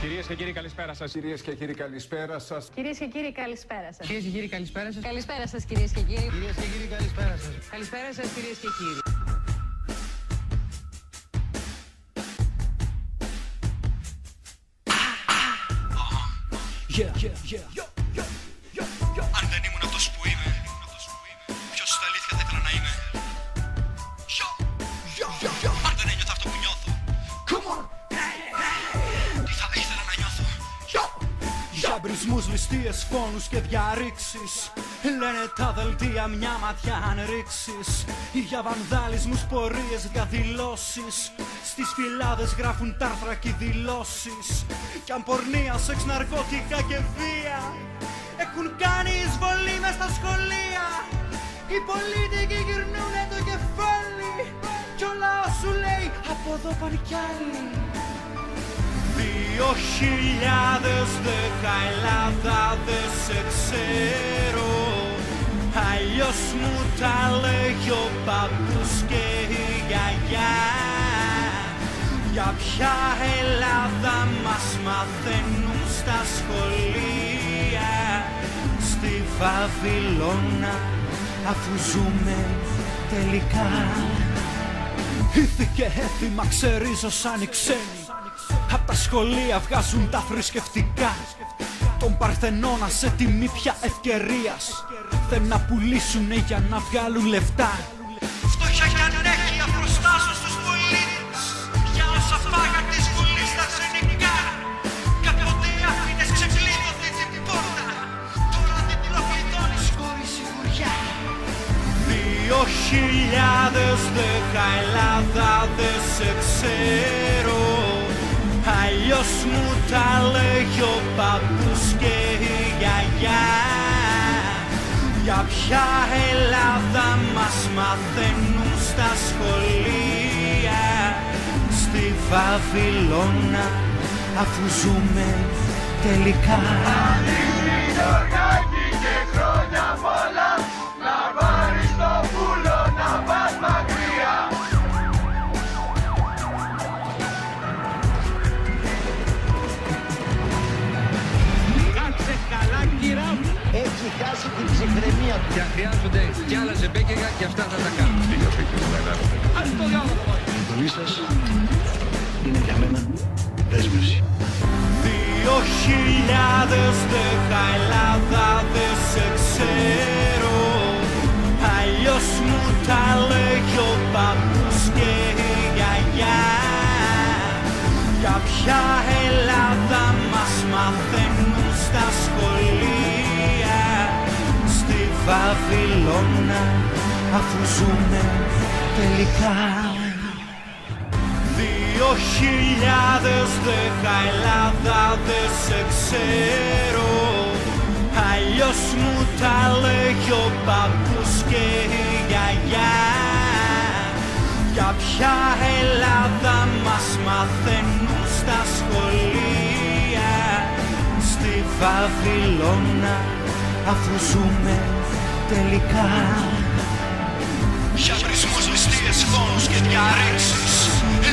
Κυρίες και κύριοι, καλησπέρα σας. Κυρίες και κύριοι, καλησπέρα σας. Κυρίες και κύριοι, καλησπέρα σας. Κυρίες και κύριοι, καλησπέρα σας. Καλησπέρα σας, κυρίες και κύριοι. Κυρίες και κύριοι, καλησπέρα σας. Καλησπέρα σας, κυρίες και κύριοι. Αν Για μπρισμούς, ληστείες, φόνους και διαρρήξεις. Λένε τα δελτία μια ματιά αν ρίξεις. Ή για βανδάλισμους, πορείες, διαδηλώσεις. Στις φυλάδες γράφουν τ' άρθρα και οι δηλώσεις. Κι αν πορνεία, σεξ, ναρκώτικα και βία Έχουν κάνει εισβολή μες στα σχολεία. Οι πολίτικοι γυρνούνε το κεφάλι. Κι ο λαός σου λέει από εδώ πάνε κι άλλοι Δύο χιλιάδες δέκα Ελλάδα δεν σε ξέρω. Αλλιώς μου τα λέγει ο παππούς και η γιαγιά. Για ποια Ελλάδα μας μαθαίνουν στα σχολεία. Στη Βαβυλώνα αφού ζούμε τελικά. Ήθη και έθιμα ξερίζωσαν οι ξένοι Απ' τα σχολεία βγάζουν τα θρησκευτικά. Τον Παρθενώνα σε τιμή πια ευκαιρίας. Θέλουν να πουλήσουνε για να βγάλουν λεφτά. Φτώχεια κι ανέχεια προστάσω στους πολίτες. Για όσα φάγα τη σχολή στα ξενικά. Κάποτε άφηνες ξεκλείδωτη την πόρτα. Τώρα δεν την αφιδώνεις χωρίς σιγουριά. Δύο χιλιάδες δέκα Ελλάδα δεν σε ξέρω Αλλιώς μου τα λέγει ο παππούς και η γιαγιά. Για ποια Ελλάδα μας μαθαίνουν στα σχολεία. Στη Βαβυλώνα αφού ζούμε τελικά. Κάτσε χρειάζονται κι άλλα ζεμπέκια και αυτά θα τα κάνουν. Ας το διάλογο. Η ζωή σας είναι για μένα δέσμευση. Δύο χιλιάδες δέκα Ελλάδα δεν σε ξέρω Αλλιώς μου τα λέγει ο παππούς και η γιαγιά Για ποια Ελλάδα μας μαθαίνουν στα σχολεία Βαβυλώνα αφού ζούμε τελικά. Δύο χιλιάδες δέκα Ελλάδα δεν σε ξέρω. Αλλιώς μου τα λέγει ο παππούς και η γιαγιά. Για ποια Ελλάδα μας μαθαίνουν στα σχολεία. Στη Βαβυλώνα αφού ζούμε τελικά. Για βρισμούς, ληστείες, φόνους και διαρρήξεις.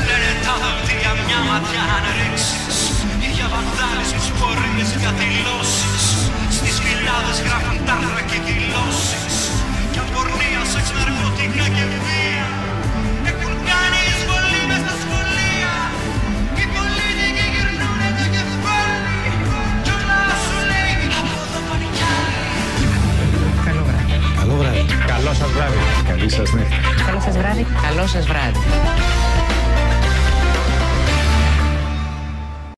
Λένε τα δελτία μια ματιά να βράδυ. Καλό σας βράδυ. Καλή σας νύχτα. Καλό σας βράδυ. Καλό σας βράδυ.